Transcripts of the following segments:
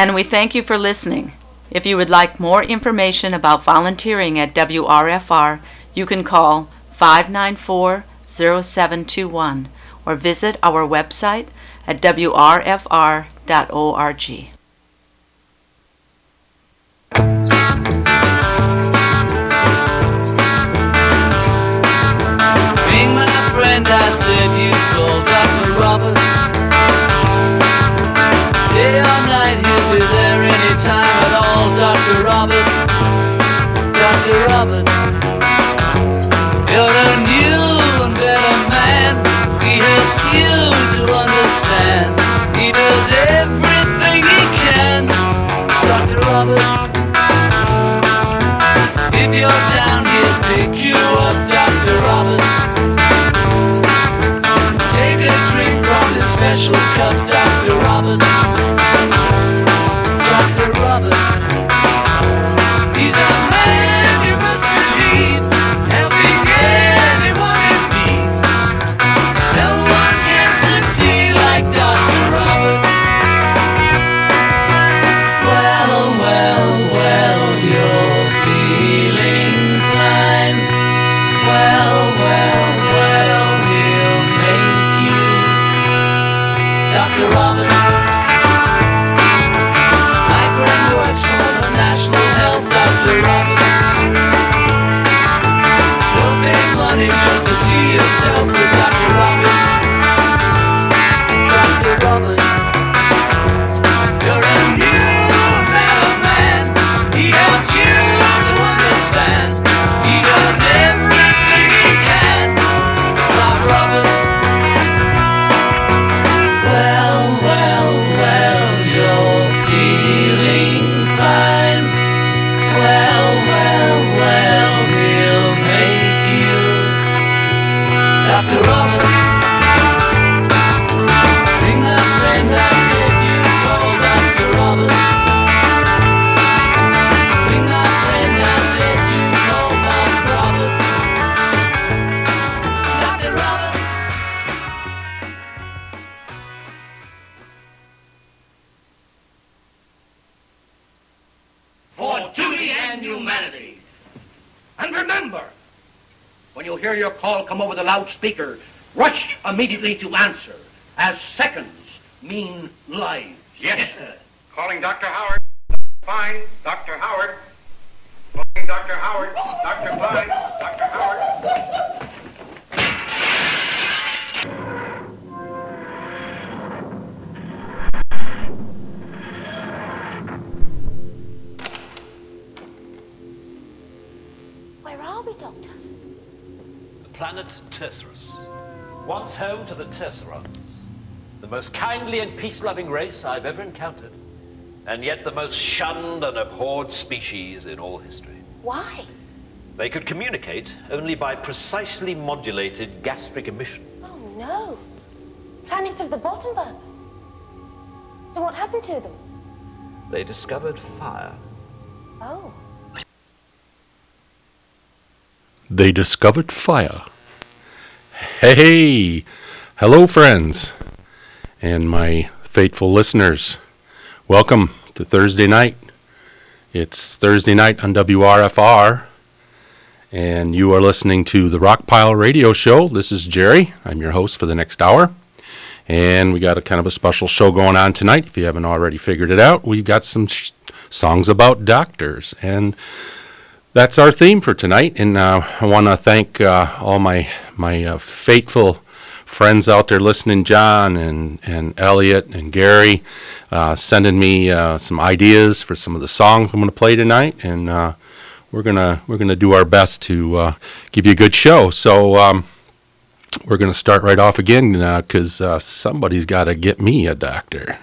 And we thank you for listening. If you would like more information about volunteering at WRFR, you can call 594 0721 or visit our website at wrfr.org. over the loudspeaker, rush immediately to answer, as seconds mean most kindly and peace-loving race I've ever encountered, and yet the most shunned and abhorred species in all history. Why? They could communicate only by precisely modulated gastric emission. Oh no. Planet of the bottom burbers. So what happened to them? They discovered fire. Oh. They discovered fire. Hey, hello, friends, and my faithful listeners. Welcome to Thursday night. It's Thursday night on WRFR, and you are listening to the Rockpile Radio Show. This is Jerry. I'm your host for the next hour. And we got a kind of a special show going on tonight. If you haven't already figured it out, we've got some songs about doctors. And that's our theme for tonight. And uh, I want to thank uh, all my my uh, faithful friends out there listening, John and and Elliot and Gary, uh, sending me uh, some ideas for some of the songs I'm going to play tonight. And uh, we're gonna we're gonna do our best to give you a good show. So. Um, we're going to start right off again because somebody's got to get me a doctor.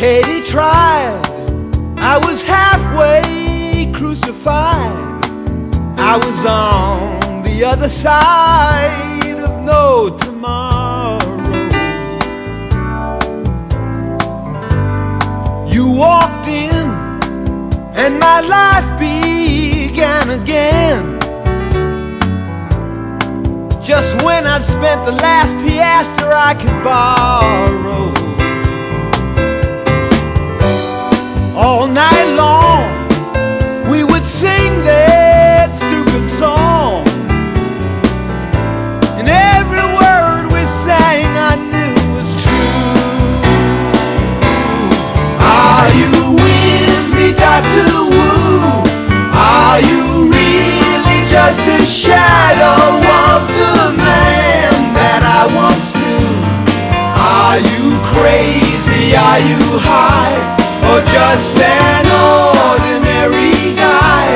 Katy tried, I was halfway crucified. I was on the other side of no tomorrow. You walked in, and my life began again. Just when I'd spent the last piaster I could borrow. all night long. We would sing that stupid song. And every word we sang I knew was true. Are you with me, Dr. Wu? Are you really just a shadow of the man that I once knew? Are you crazy? Are you high? or just an ordinary guy?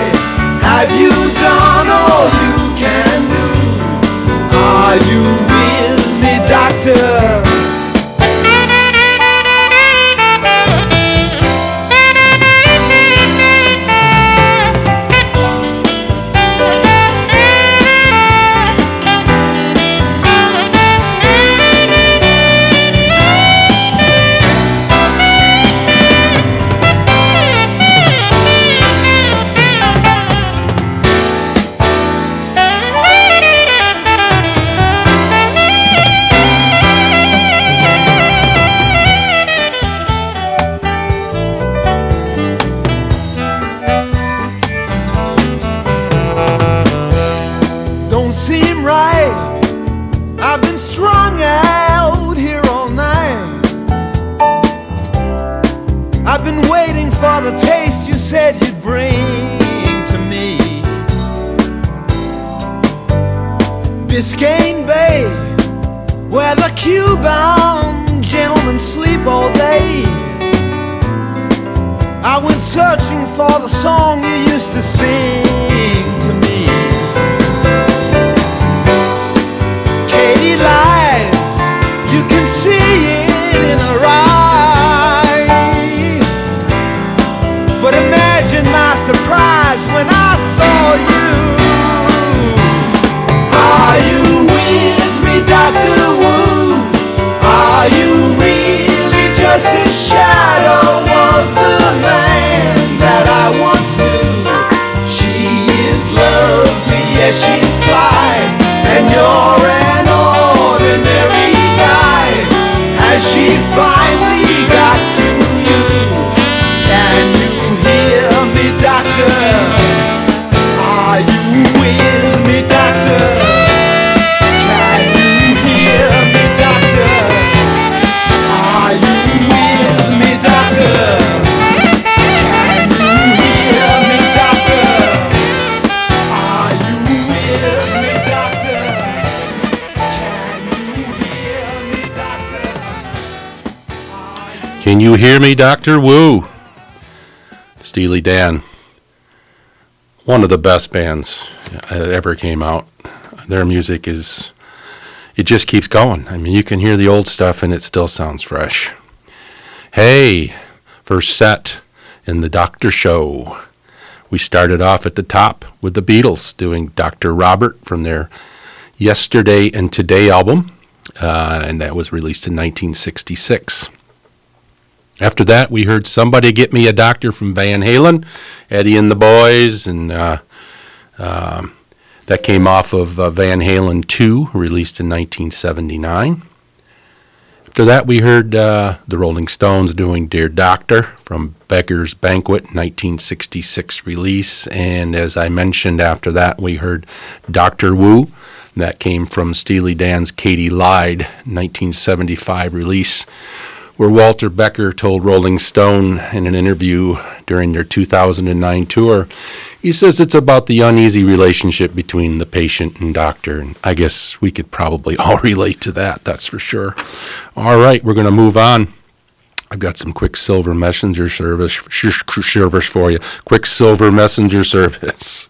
Have you done all you can do? Are you? Can you hear me, Dr. Wu? Steely Dan. One of the best bands that ever came out. Their music is, it just keeps going. I mean, you can hear the old stuff and it still sounds fresh. Hey, first set in the Doctor Show. We started off at the top with the Beatles doing Dr. Robert from their Yesterday and Today album, uh, and that was released in 1966. After that, we heard Somebody Get Me a Doctor from Van Halen, Eddie and the Boys, and uh, um, that came off of uh, Van Halen 2, released in 1979. After that, we heard uh, the Rolling Stones doing Dear Doctor from Beggars Banquet, 1966 release. And as I mentioned, after that, we heard Dr. Wu. That came from Steely Dan's Katy Lied, 1975 release, where Walter Becker told Rolling Stone in an interview during their 2009 tour, he says it's about the uneasy relationship between the patient and doctor. And I guess we could probably all relate to that, that's for sure. All right, we're going to move on. I've got some Quicksilver Messenger service, sh- sh- service for you. Quicksilver Messenger service.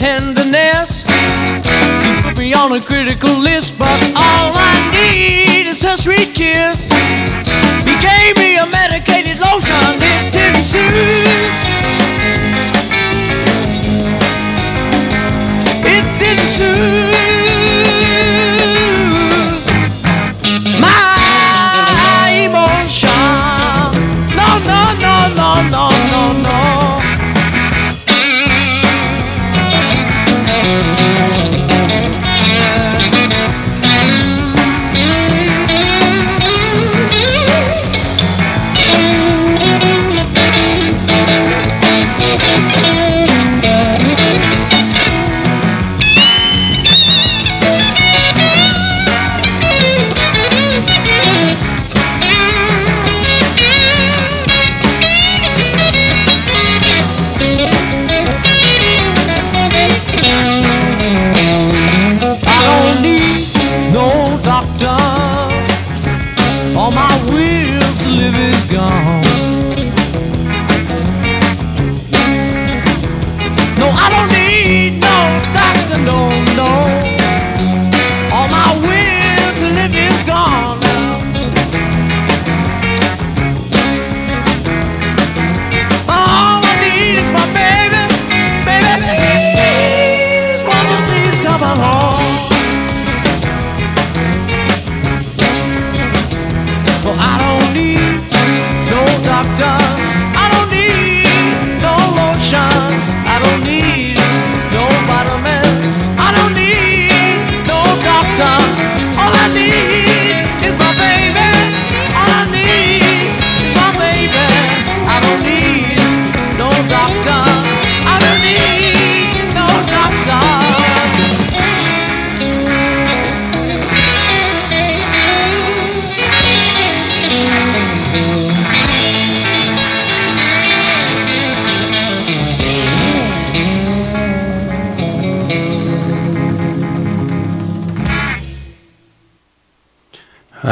Tenderness. He put me on a critical list, but all I need is a sweet kiss.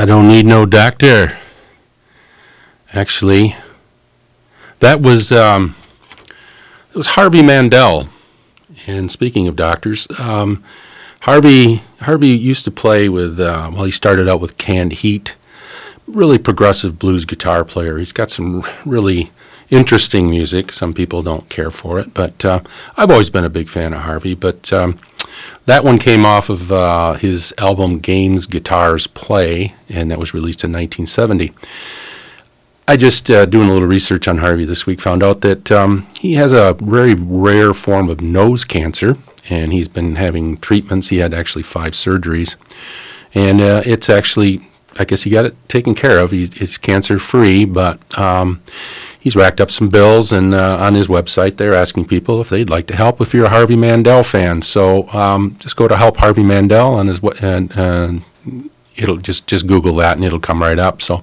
Don't need no doctor. Actually, that was um, it was Harvey Mandel. And speaking of doctors, um, Harvey Harvey used to play with. Uh, well, he started out with Canned Heat, really progressive blues guitar player. He's got some really interesting music. Some people don't care for it, but uh, I've always been a big fan of Harvey. But um, that one came off of uh, his album Games Guitars Play, and that was released in 1970. I just uh, doing a little research on Harvey this week found out that um, he has a very rare form of nose cancer, and he's been having treatments. He had actually five surgeries, and uh, it's actually, I guess he got it taken care of. He's, cancer free, but um, he's racked up some bills, and uh, on his website they're asking people if they'd like to help if you're a Harvey Mandel fan. So um, just go to Help Harvey Mandel on his and. and it'll just just Google that and it'll come right up. So,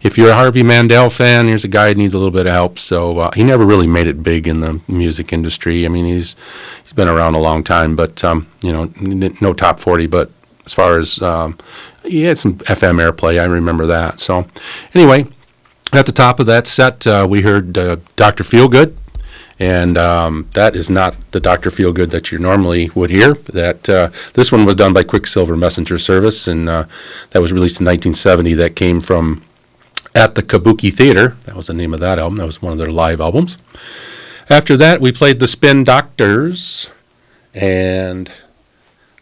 if you're a Harvey Mandel fan, here's a guy who needs a little bit of help. So uh, he never really made it big in the music industry. I mean, he's he's been around a long time, but um, you know, no top forty. But as far as um, he had some FM airplay, I remember that. So, anyway, at the top of that set, uh, we heard uh, Dr. Feelgood And um, that is not the Dr. Feelgood that you normally would hear. That uh, this one was done by Quicksilver Messenger Service, and uh, that was released in 1970. That came from at the Kabuki Theater. That was the name of that album. That was one of their live albums. After that, we played the Spin Doctors, and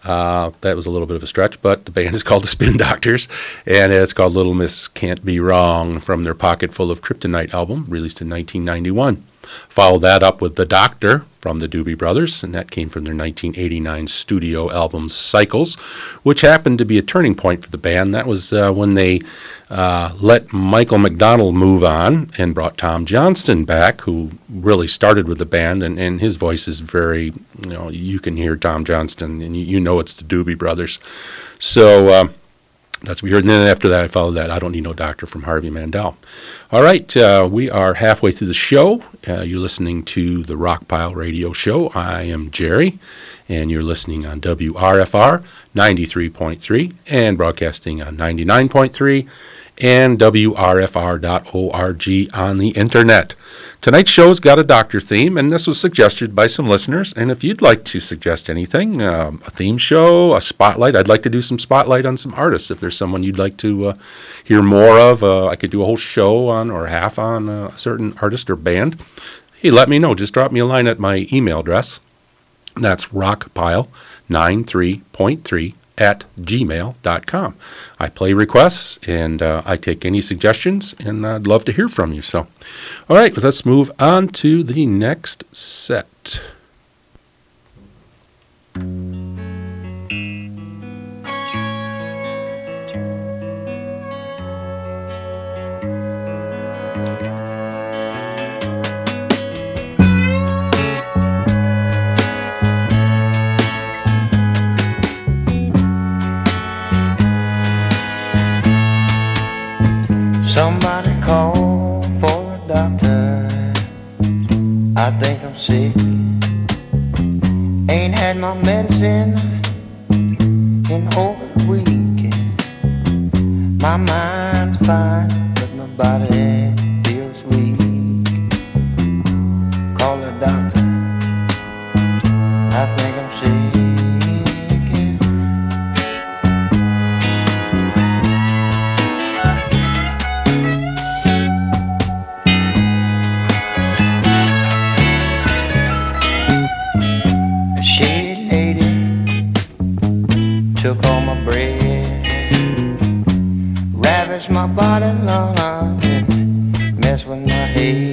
uh, that was a little bit of a stretch, but the band is called the Spin Doctors, and it's called Little Miss Can't Be Wrong from their Pocket Full of Kryptonite album, released in 1991. Followed that up with The Doctor from the Doobie Brothers, and that came from their 1989 studio album Cycles, which happened to be a turning point for the band. That was uh, when they uh, let Michael McDonald move on and brought Tom Johnston back, who really started with the band, and, and his voice is very, you know, you can hear Tom Johnston, and you, you know it's the Doobie Brothers. So, uh, that's what we heard. And then after that, I followed that. I don't need no doctor from Harvey Mandel. All right, uh, we are halfway through the show. Uh, you're listening to the Rockpile Radio Show. I am Jerry, and you're listening on WRFR 93.3 and broadcasting on 99.3 and WRFR.org on the internet. Tonight's show's got a doctor theme, and this was suggested by some listeners. And if you'd like to suggest anything, um, a theme show, a spotlight, I'd like to do some spotlight on some artists. If there's someone you'd like to uh, hear more of, uh, I could do a whole show on or half on uh, a certain artist or band. Hey, let me know. Just drop me a line at my email address. That's rockpile93.3 at gmail.com. I play requests and uh, I take any suggestions, and I'd love to hear from you. So, all right, let's move on to the next set. I think I'm sick. Ain't had my medicine in over a week. My mind's fine, but my body feels weak. Call a doctor. I think I'm sick. My body long, and messed with my head.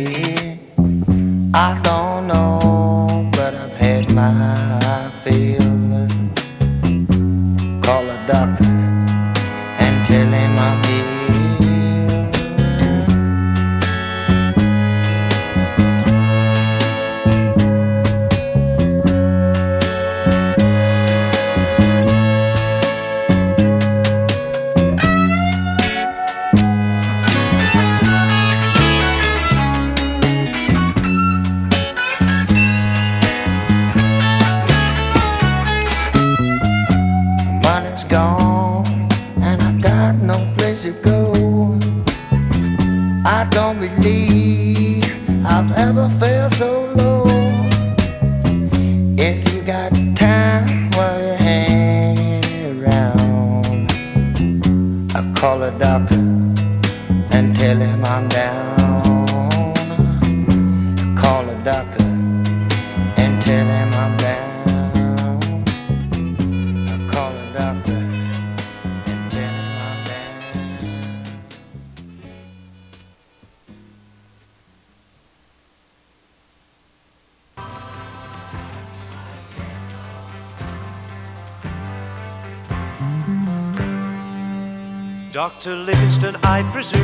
I presume,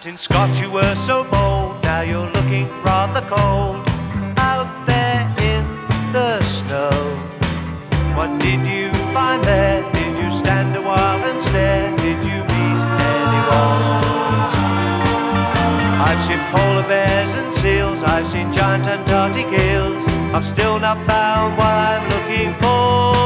Captain Scott, you were so bold, now you're looking rather cold out there in the snow. What did you find there? Did you stand a while and stare? Did you meet anyone? I've seen polar bears and seals, I've seen giant Antarctic eels. I've still not found what I'm looking for.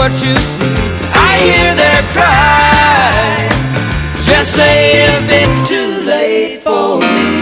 what you see. I hear their cries. Just say if it's too late for me.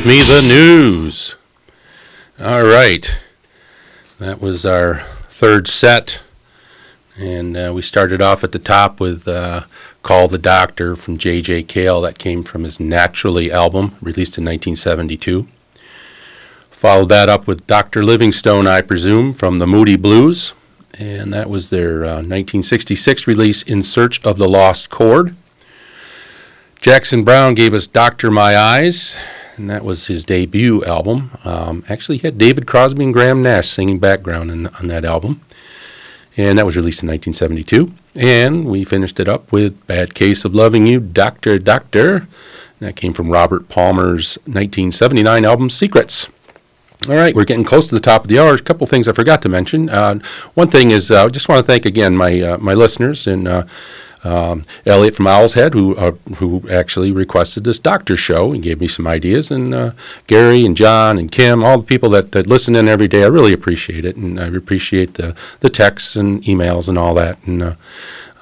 Give me the news. All right. That was our third set. And uh, we started off at the top with uh, Call the Doctor from J.J. Cale. That came from his Naturally album, released in 1972. Followed that up with Dr. Livingstone, I presume, from the Moody Blues. And that was their uh, 1966 release, In Search of the Lost Chord. Jackson Browne gave us Doctor My Eyes, and that was his debut album. Um, actually, he had David Crosby and Graham Nash singing background in, on that album, and that was released in 1972. And we finished it up with Bad Case of Loving You, Doctor, Doctor. That came from Robert Palmer's 1979 album Secrets. All right, we're getting close to the top of the hour. A couple things I forgot to mention. Uh, one thing is, I uh, just want to thank again my uh, my listeners and um, Elliot from Owl's Head, who uh, who actually requested this doctor show and gave me some ideas, and uh, Gary and John and Kim, all the people that, that listen in every day. I really appreciate it, and I appreciate the the texts and emails and all that, and. Uh,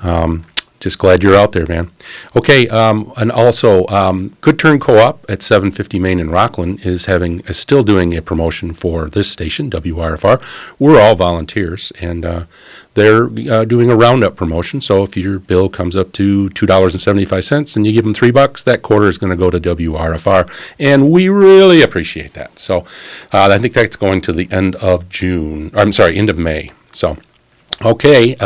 um, just glad you're out there, man. Okay, um, and also, um, Good Tern Co-op at 750 Main in Rockland is having is still doing a promotion for this station, WRFR. We're all volunteers, and uh, they're uh, doing a roundup promotion. So if your bill comes up to two dollars and seventy five cents, and you give them three bucks, that quarter is going to go to WRFR, and we really appreciate that. So uh, I think that's going to the end of June. I'm sorry, end of May. So, okay.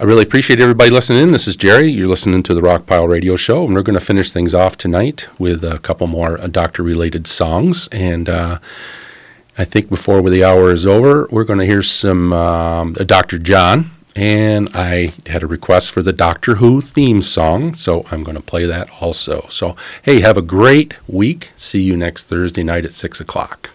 I really appreciate everybody listening in. This is Jerry. You're listening to the Rockpile Radio Show, and we're going to finish things off tonight with a couple more uh, doctor related songs. And uh, I think before the hour is over, we're going to hear some um, uh, Dr. John. And I had a request for the Doctor Who theme song, so I'm going to play that also. So, hey, have a great week. See you next Thursday night at 6 o'clock.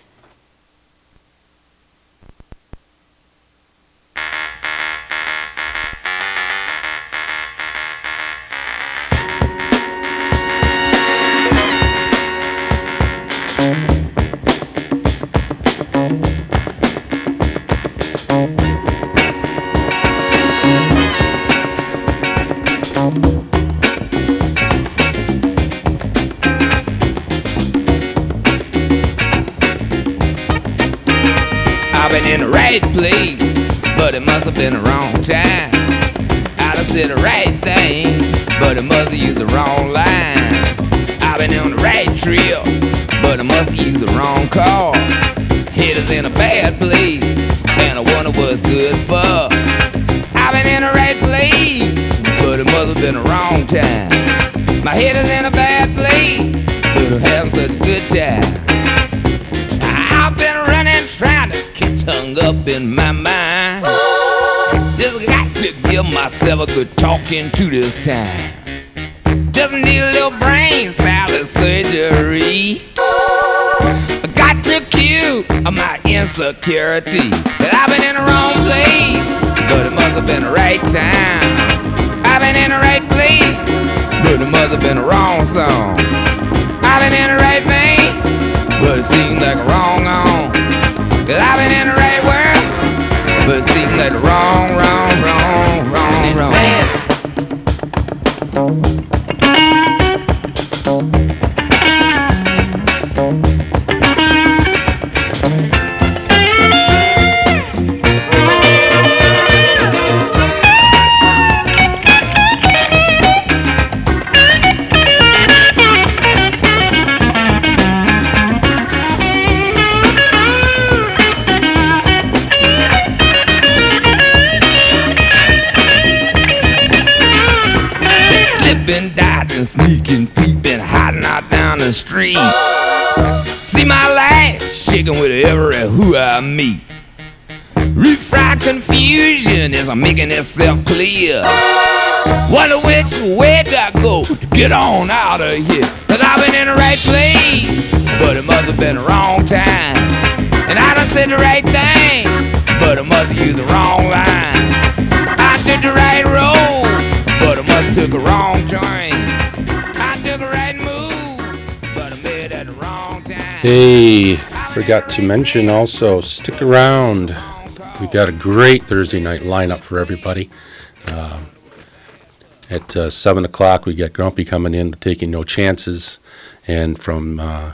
Time. Just need a little brain salad surgery. I got to cue my insecurity. Dodging, sneaking, peeping, hiding out down the street. See my life shaking with every who I meet. Refried confusion as I'm making itself clear. Wonder which way do I go to get on out of here? Cause I've been in the right place, but it must have been the wrong time. And I done said the right thing, but I must have used the wrong line. I took the right road, but I must have took a wrong turn. Hey, forgot to mention also, stick around. We've got a great Thursday night lineup for everybody. Uh, At uh, 7 o'clock, we got Grumpy coming in, taking no chances. And from uh,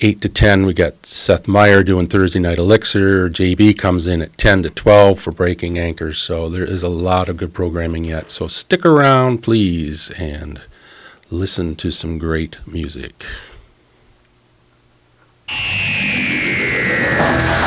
8 to 10, we got Seth Meyer doing Thursday Night Elixir. JB comes in at 10 to 12 for Breaking Anchors. So there is a lot of good programming yet. So stick around, please, and listen to some great music. Thank you.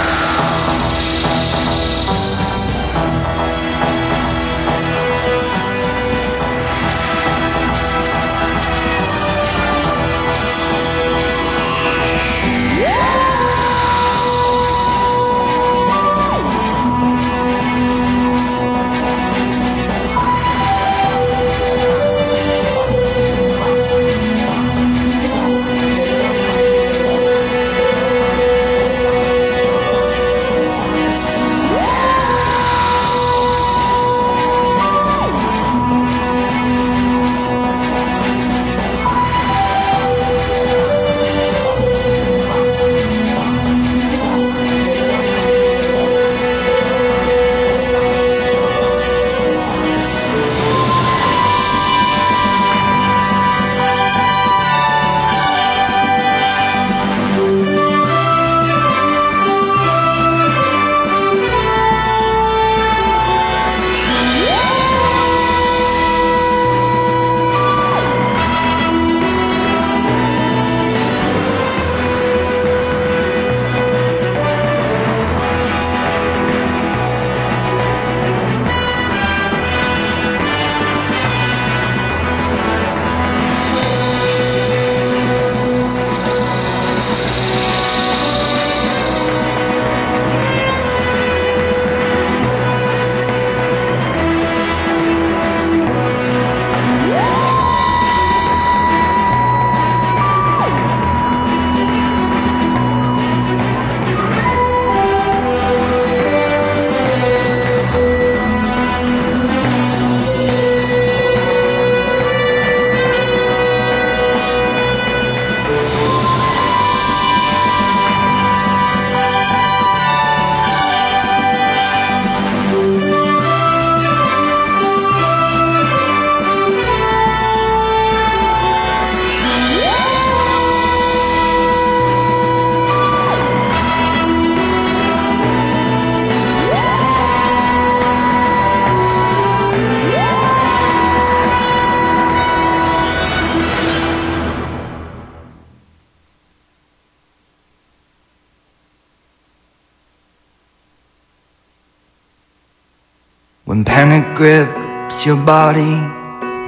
When panic grips your body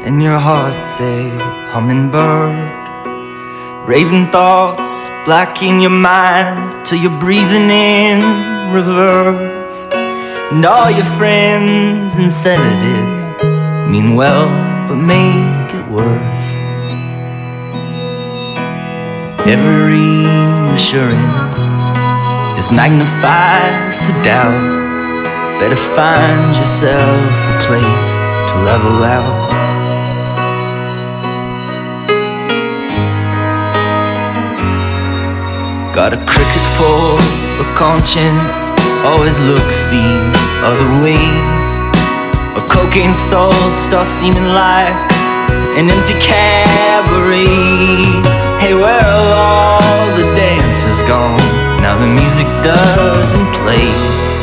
and your heart's a hummingbird, raving thoughts blacking your mind till you're breathing in reverse, and all your friends and sedatives mean well but make it worse. Every assurance just magnifies the doubt. Better find yourself a place to level out. Got a cricket for a conscience, always looks the other way. A cocaine soul starts seeming like an empty cabaret. Hey, where are all the dancers gone? Now the music doesn't play.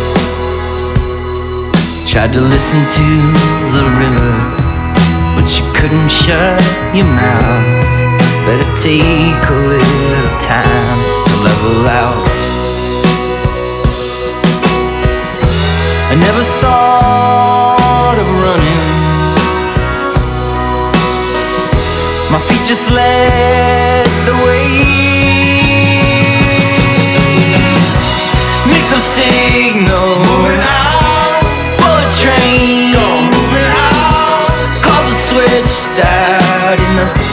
Tried to listen to the river, but you couldn't shut your mouth. Better take a little time to level out. I never thought of running. My feet just led the way. Mix of signals. switched out in the